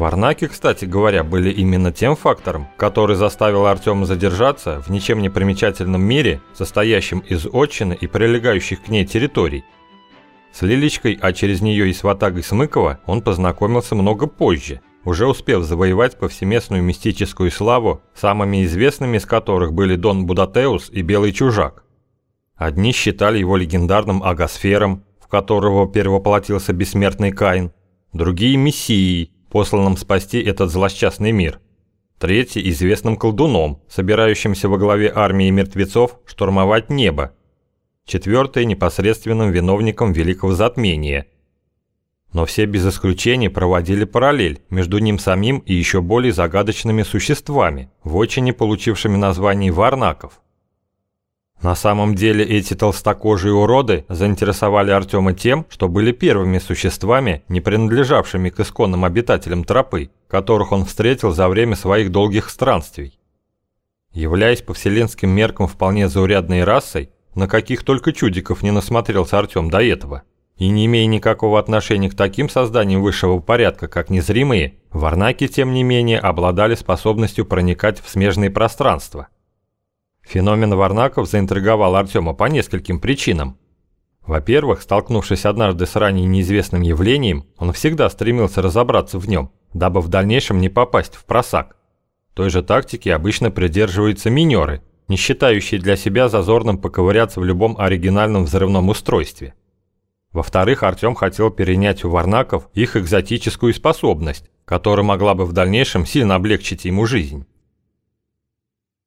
Варнаки, кстати говоря, были именно тем фактором, который заставил Артема задержаться в ничем не примечательном мире, состоящем из отчины и прилегающих к ней территорий. С Лилечкой, а через нее и с Ватагой Смыкова он познакомился много позже, уже успев завоевать повсеместную мистическую славу, самыми известными из которых были Дон Будатеус и Белый Чужак. Одни считали его легендарным агосфером, в которого первоплотился бессмертный Каин, другие – мессией, посланным спасти этот злосчастный мир. Третий – известным колдуном, собирающимся во главе армии мертвецов штурмовать небо. Четвертый – непосредственным виновником Великого Затмения. Но все без исключения проводили параллель между ним самим и еще более загадочными существами, в очень получившими название варнаков – на самом деле эти толстокожие уроды заинтересовали Артема тем, что были первыми существами, не принадлежавшими к исконным обитателям тропы, которых он встретил за время своих долгих странствий. Являясь по вселенским меркам вполне заурядной расой, на каких только чудиков не насмотрелся Артем до этого, и не имея никакого отношения к таким созданиям высшего порядка, как незримые, варнаки, тем не менее, обладали способностью проникать в смежные пространства – Феномен Варнаков заинтриговал Артема по нескольким причинам. Во-первых, столкнувшись однажды с ранее неизвестным явлением, он всегда стремился разобраться в нем, дабы в дальнейшем не попасть в просак. Той же тактики обычно придерживаются минеры, не считающие для себя зазорным поковыряться в любом оригинальном взрывном устройстве. Во-вторых, Артем хотел перенять у варнаков их экзотическую способность, которая могла бы в дальнейшем сильно облегчить ему жизнь.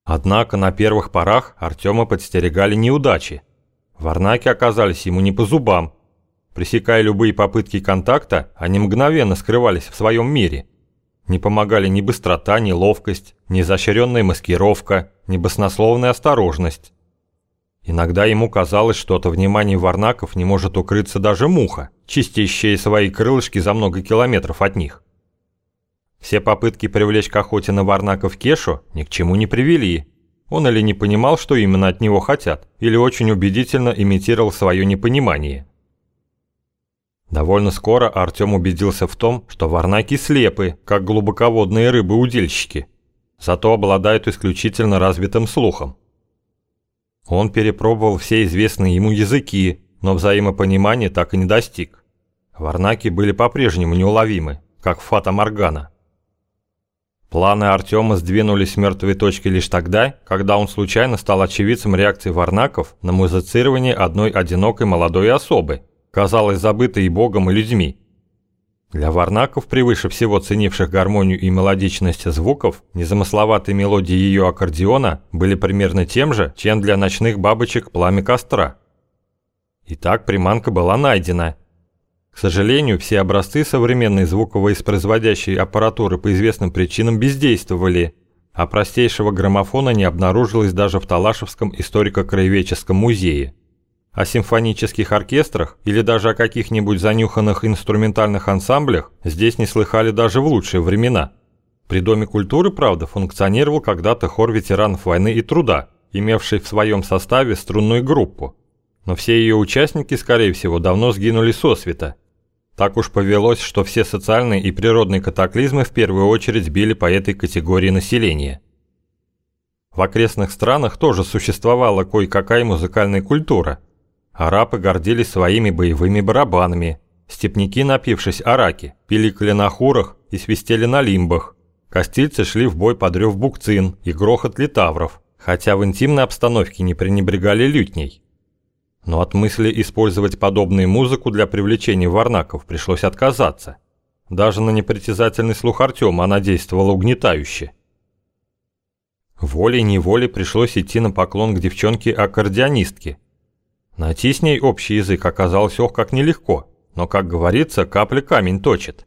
Однако на первых порах Артема подстерегали неудачи. Варнаки оказались ему не по зубам. Пресекая любые попытки контакта, они мгновенно скрывались в своем мире. Не помогали ни быстрота, ни ловкость, ни изощренная маскировка, ни баснословная осторожность. Иногда ему казалось, что от внимания варнаков не может укрыться даже муха, чистящая свои крылышки за много километров от них. Все попытки привлечь к охоте на варнаков Кешу ни к чему не привели. Он или не понимал, что именно от него хотят, или очень убедительно имитировал свое непонимание. Довольно скоро Артем убедился в том, что варнаки слепы, как глубоководные рыбы-удильщики, зато обладают исключительно развитым слухом. Он перепробовал все известные ему языки, но взаимопонимания так и не достиг. Варнаки были по-прежнему неуловимы, как Фата Моргана. Планы Артема сдвинулись с мертвой точки лишь тогда, когда он случайно стал очевидцем реакции варнаков на музицирование одной одинокой молодой особы, казалось забытой и богом, и людьми. Для варнаков, превыше всего ценивших гармонию и мелодичность звуков, незамысловатые мелодии ее аккордеона были примерно тем же, чем для ночных бабочек пламя костра. Итак, приманка была найдена – к сожалению, все образцы современной звуковоиспроизводящей аппаратуры по известным причинам бездействовали, а простейшего граммофона не обнаружилось даже в Талашевском историко-краеведческом музее. О симфонических оркестрах или даже о каких-нибудь занюханных инструментальных ансамблях здесь не слыхали даже в лучшие времена. При Доме культуры, правда, функционировал когда-то хор ветеранов войны и труда, имевший в своем составе струнную группу. Но все ее участники, скорее всего, давно сгинули со света – так уж повелось, что все социальные и природные катаклизмы в первую очередь били по этой категории населения. В окрестных странах тоже существовала кое-какая музыкальная культура. Арабы гордились своими боевыми барабанами. Степняки, напившись араки, пиликали на хурах и свистели на лимбах. Костильцы шли в бой под рев букцин и грохот литавров, хотя в интимной обстановке не пренебрегали лютней. Но от мысли использовать подобную музыку для привлечения варнаков пришлось отказаться. Даже на непритязательный слух Артема она действовала угнетающе. Волей-неволей пришлось идти на поклон к девчонке-аккордеонистке. Найти с ней общий язык оказалось ох как нелегко, но, как говорится, капля камень точит.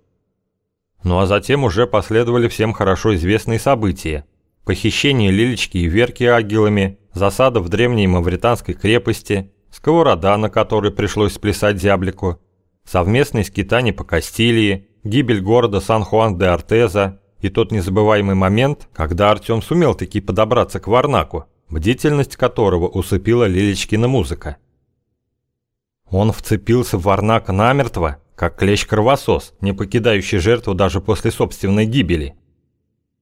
Ну а затем уже последовали всем хорошо известные события. Похищение Лилечки и Верки агилами, засада в древней мавританской крепости – сковорода, на которой пришлось сплясать зяблику, совместные скитания по Кастилии, гибель города Сан-Хуан-де-Артеза и тот незабываемый момент, когда Артем сумел таки подобраться к Варнаку, бдительность которого усыпила Лилечкина музыка. Он вцепился в Варнака намертво, как клещ-кровосос, не покидающий жертву даже после собственной гибели.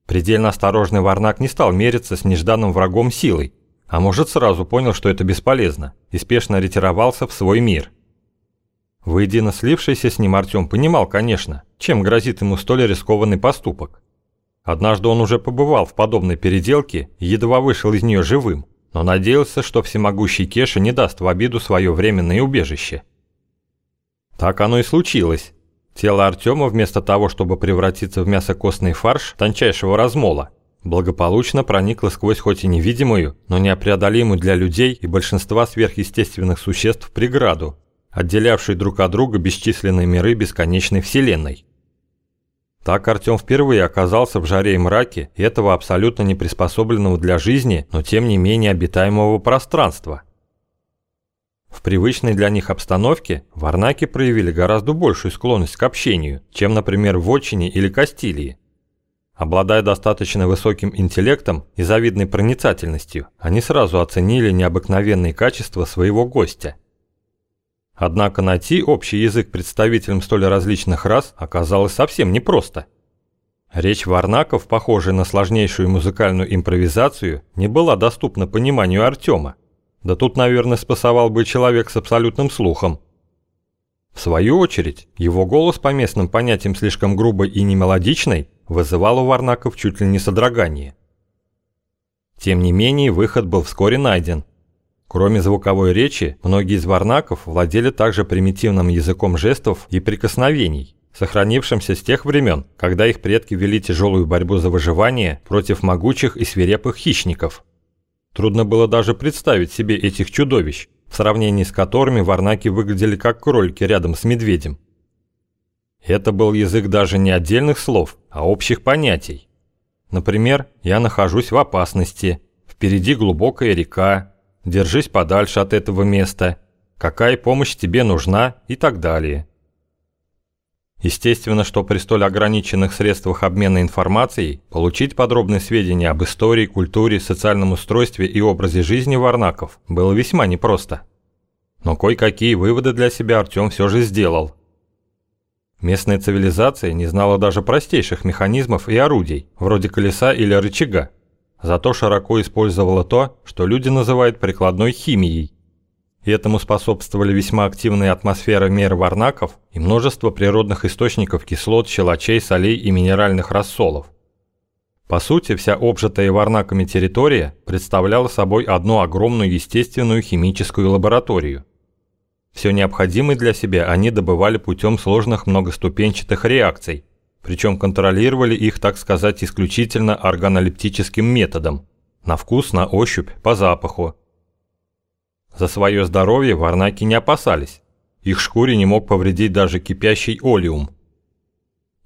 Предельно осторожный Варнак не стал мериться с нежданным врагом силой, а может сразу понял, что это бесполезно, и спешно ретировался в свой мир. Воедино слившийся с ним Артем понимал, конечно, чем грозит ему столь рискованный поступок. Однажды он уже побывал в подобной переделке и едва вышел из нее живым, но надеялся, что всемогущий Кеша не даст в обиду свое временное убежище. Так оно и случилось. Тело Артема вместо того, чтобы превратиться в мясокостный фарш тончайшего размола, благополучно проникло сквозь хоть и невидимую, но непреодолимую для людей и большинства сверхъестественных существ преграду, отделявшую друг от друга бесчисленные миры бесконечной вселенной. Так Артем впервые оказался в жаре и мраке этого абсолютно не приспособленного для жизни, но тем не менее обитаемого пространства. В привычной для них обстановке варнаки проявили гораздо большую склонность к общению, чем, например, в Отчине или Кастилии. Обладая достаточно высоким интеллектом и завидной проницательностью, они сразу оценили необыкновенные качества своего гостя – Однако найти общий язык представителям столь различных рас оказалось совсем непросто. Речь варнаков, похожая на сложнейшую музыкальную импровизацию, не была доступна пониманию Артема. Да тут, наверное, спасовал бы человек с абсолютным слухом. В свою очередь, его голос по местным понятиям слишком грубый и немелодичный вызывал у варнаков чуть ли не содрогание. Тем не менее, выход был вскоре найден – Кроме звуковой речи, многие из варнаков владели также примитивным языком жестов и прикосновений, сохранившимся с тех времен, когда их предки вели тяжелую борьбу за выживание против могучих и свирепых хищников. Трудно было даже представить себе этих чудовищ, в сравнении с которыми варнаки выглядели как кролики рядом с медведем. Это был язык даже не отдельных слов, а общих понятий. Например, «я нахожусь в опасности», «впереди глубокая река», держись подальше от этого места, какая помощь тебе нужна и так далее. Естественно, что при столь ограниченных средствах обмена информацией получить подробные сведения об истории, культуре, социальном устройстве и образе жизни варнаков было весьма непросто. Но кое-какие выводы для себя Артем все же сделал. Местная цивилизация не знала даже простейших механизмов и орудий, вроде колеса или рычага, зато широко использовала то, что люди называют прикладной химией. И этому способствовали весьма активные атмосфера мер варнаков и множество природных источников кислот, щелочей, солей и минеральных рассолов. По сути, вся обжитая варнаками территория представляла собой одну огромную естественную химическую лабораторию. Все необходимое для себя они добывали путем сложных многоступенчатых реакций – причем контролировали их, так сказать, исключительно органолептическим методом, на вкус, на ощупь, по запаху. За свое здоровье варнаки не опасались, их шкуре не мог повредить даже кипящий олиум.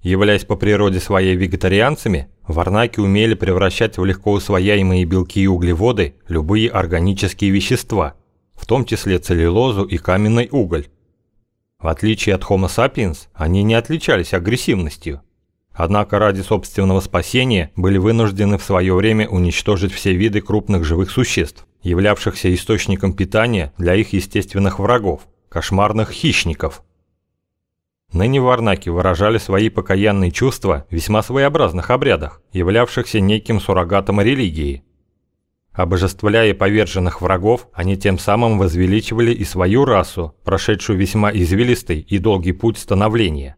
Являясь по природе своей вегетарианцами, варнаки умели превращать в легко усвояемые белки и углеводы любые органические вещества, в том числе целлюлозу и каменный уголь. В отличие от Homo sapiens, они не отличались агрессивностью – Однако ради собственного спасения были вынуждены в свое время уничтожить все виды крупных живых существ, являвшихся источником питания для их естественных врагов – кошмарных хищников. Ныне варнаки выражали свои покаянные чувства в весьма своеобразных обрядах, являвшихся неким суррогатом религии. Обожествляя поверженных врагов, они тем самым возвеличивали и свою расу, прошедшую весьма извилистый и долгий путь становления.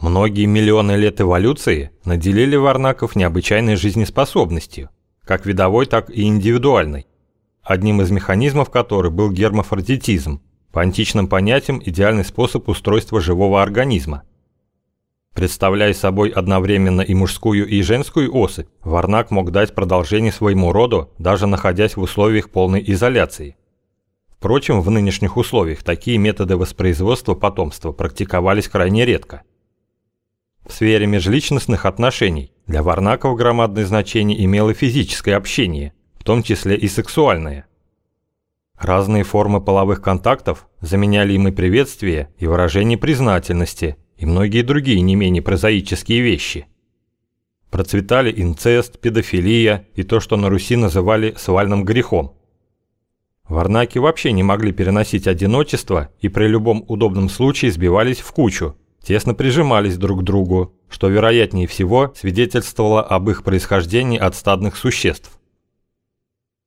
Многие миллионы лет эволюции наделили варнаков необычайной жизнеспособностью, как видовой, так и индивидуальной, одним из механизмов которой был гермафродитизм, по античным понятиям идеальный способ устройства живого организма. Представляя собой одновременно и мужскую, и женскую особь, варнак мог дать продолжение своему роду, даже находясь в условиях полной изоляции. Впрочем, в нынешних условиях такие методы воспроизводства потомства практиковались крайне редко – в сфере межличностных отношений для Варнаков громадное значение имело физическое общение, в том числе и сексуальное. Разные формы половых контактов заменяли им и приветствие, и выражение признательности, и многие другие не менее прозаические вещи. Процветали инцест, педофилия и то, что на Руси называли свальным грехом. Варнаки вообще не могли переносить одиночество и при любом удобном случае сбивались в кучу, тесно прижимались друг к другу, что вероятнее всего свидетельствовало об их происхождении от стадных существ.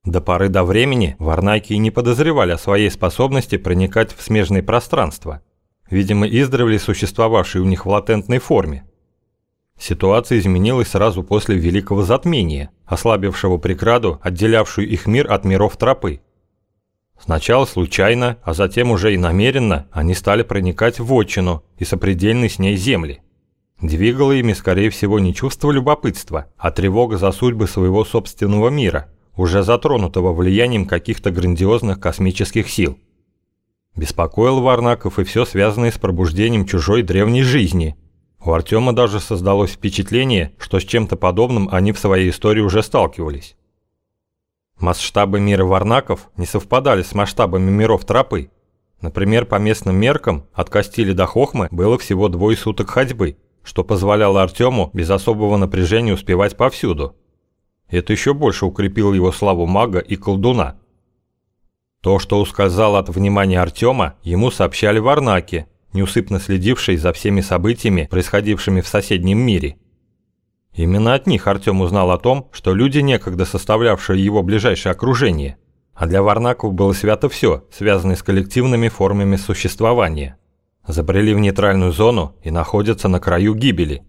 До поры до времени варнаки не подозревали о своей способности проникать в смежные пространства, видимо издревле существовавшие у них в латентной форме. Ситуация изменилась сразу после Великого Затмения, ослабившего преграду, отделявшую их мир от миров тропы. Сначала случайно, а затем уже и намеренно они стали проникать в отчину и сопредельные с ней земли. Двигало ими, скорее всего, не чувство любопытства, а тревога за судьбы своего собственного мира, уже затронутого влиянием каких-то грандиозных космических сил. Беспокоил Варнаков и все связанное с пробуждением чужой древней жизни – у Артема даже создалось впечатление, что с чем-то подобным они в своей истории уже сталкивались. Масштабы мира Варнаков не совпадали с масштабами миров Тропы. Например, по местным меркам от Кастили до Хохмы было всего двое суток ходьбы, что позволяло Артему без особого напряжения успевать повсюду. Это еще больше укрепило его славу мага и колдуна. То, что ускользало от внимания Артема, ему сообщали Варнаки – неусыпно следивший за всеми событиями, происходившими в соседнем мире. Именно от них Артем узнал о том, что люди, некогда составлявшие его ближайшее окружение, а для Варнаков было свято все, связанное с коллективными формами существования, забрели в нейтральную зону и находятся на краю гибели.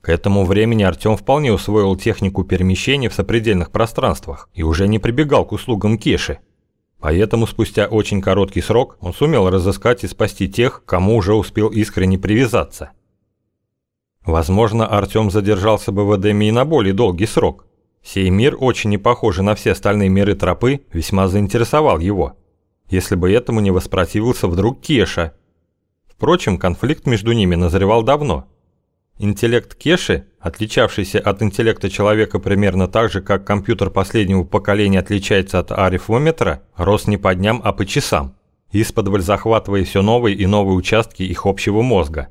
К этому времени Артем вполне усвоил технику перемещения в сопредельных пространствах и уже не прибегал к услугам Кеши – Поэтому спустя очень короткий срок он сумел разыскать и спасти тех, кому уже успел искренне привязаться. Возможно, Артем задержался бы в Эдеме и на более долгий срок. Сей мир, очень не похожий на все остальные миры тропы, весьма заинтересовал его. Если бы этому не воспротивился вдруг Кеша. Впрочем, конфликт между ними назревал давно – Интеллект Кеши, отличавшийся от интеллекта человека примерно так же, как компьютер последнего поколения отличается от арифмометра, рос не по дням, а по часам, исподволь захватывая все новые и новые участки их общего мозга.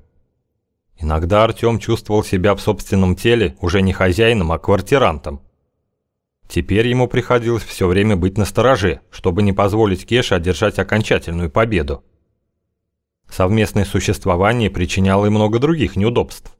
Иногда Артем чувствовал себя в собственном теле уже не хозяином, а квартирантом. Теперь ему приходилось все время быть настороже, чтобы не позволить Кеше одержать окончательную победу. Совместное существование причиняло и много других неудобств.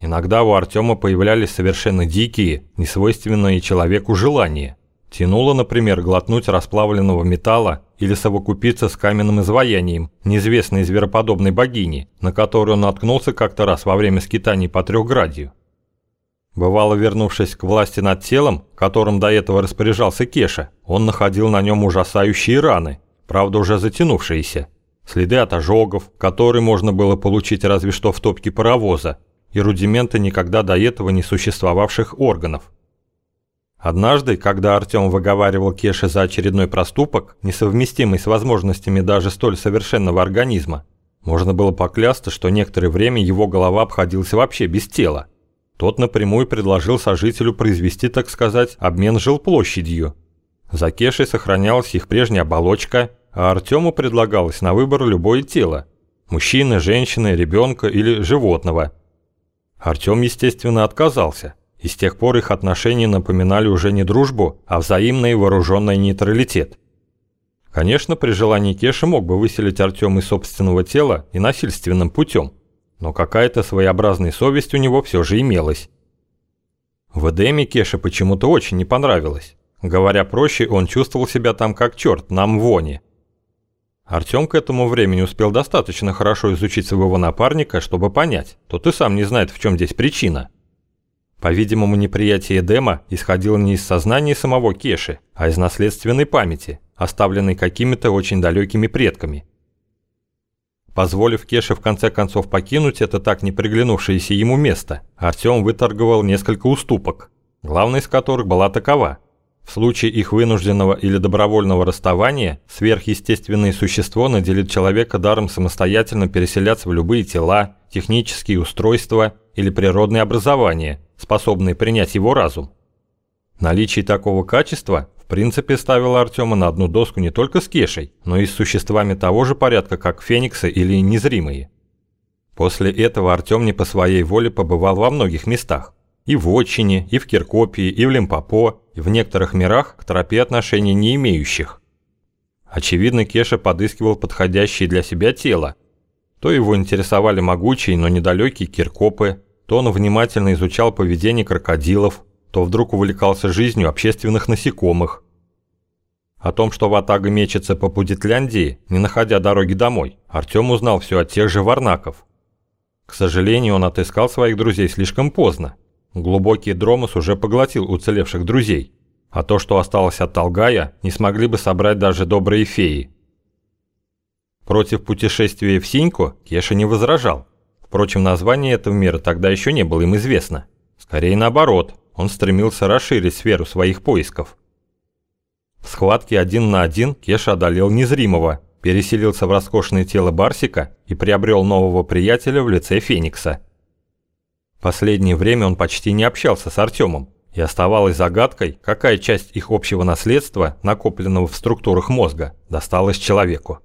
Иногда у Артема появлялись совершенно дикие, несвойственные человеку желания. Тянуло, например, глотнуть расплавленного металла или совокупиться с каменным изваянием неизвестной звероподобной богини, на которую он наткнулся как-то раз во время скитаний по Трехградию. Бывало, вернувшись к власти над телом, которым до этого распоряжался Кеша, он находил на нем ужасающие раны, правда уже затянувшиеся, следы от ожогов, которые можно было получить разве что в топке паровоза, и рудименты никогда до этого не существовавших органов. Однажды, когда Артем выговаривал Кеше за очередной проступок, несовместимый с возможностями даже столь совершенного организма, можно было поклясться, что некоторое время его голова обходилась вообще без тела. Тот напрямую предложил сожителю произвести, так сказать, обмен жилплощадью. За Кешей сохранялась их прежняя оболочка, а Артему предлагалось на выбор любое тело – мужчины, женщины, ребенка или животного – Артем, естественно, отказался, и с тех пор их отношения напоминали уже не дружбу, а взаимный вооруженный нейтралитет. Конечно, при желании Кеша мог бы выселить Артем из собственного тела и насильственным путем, но какая-то своеобразная совесть у него все же имелась. В Эдеме Кеше почему-то очень не понравилось. Говоря проще, он чувствовал себя там как черт на Мвоне – Артем к этому времени успел достаточно хорошо изучить своего напарника, чтобы понять, тот и сам не знает, в чем здесь причина. По-видимому, неприятие Эдема исходило не из сознания самого Кеши, а из наследственной памяти, оставленной какими-то очень далекими предками. Позволив Кеше в конце концов покинуть это так не приглянувшееся ему место, Артем выторговал несколько уступок, главной из которых была такова – в случае их вынужденного или добровольного расставания, сверхъестественное существо наделит человека даром самостоятельно переселяться в любые тела, технические устройства или природные образования, способные принять его разум. Наличие такого качества в принципе ставило Артема на одну доску не только с Кешей, но и с существами того же порядка, как Фениксы или Незримые. После этого Артем не по своей воле побывал во многих местах. И в Отчине, и в Киркопии, и в Лимпопо, и в некоторых мирах к тропе отношения не имеющих. Очевидно, Кеша подыскивал подходящее для себя тело. То его интересовали могучие, но недалекие киркопы, то он внимательно изучал поведение крокодилов, то вдруг увлекался жизнью общественных насекомых. О том, что Ватага мечется по Пудетляндии, не находя дороги домой, Артем узнал все от тех же варнаков. К сожалению, он отыскал своих друзей слишком поздно. Глубокий дромос уже поглотил уцелевших друзей, а то, что осталось от Талгая, не смогли бы собрать даже добрые феи. Против путешествия в Синьку Кеша не возражал. Впрочем, название этого мира тогда еще не было им известно. Скорее наоборот, он стремился расширить сферу своих поисков. В схватке один на один Кеша одолел незримого, переселился в роскошное тело Барсика и приобрел нового приятеля в лице Феникса. Последнее время он почти не общался с Артемом, и оставалось загадкой, какая часть их общего наследства, накопленного в структурах мозга, досталась человеку.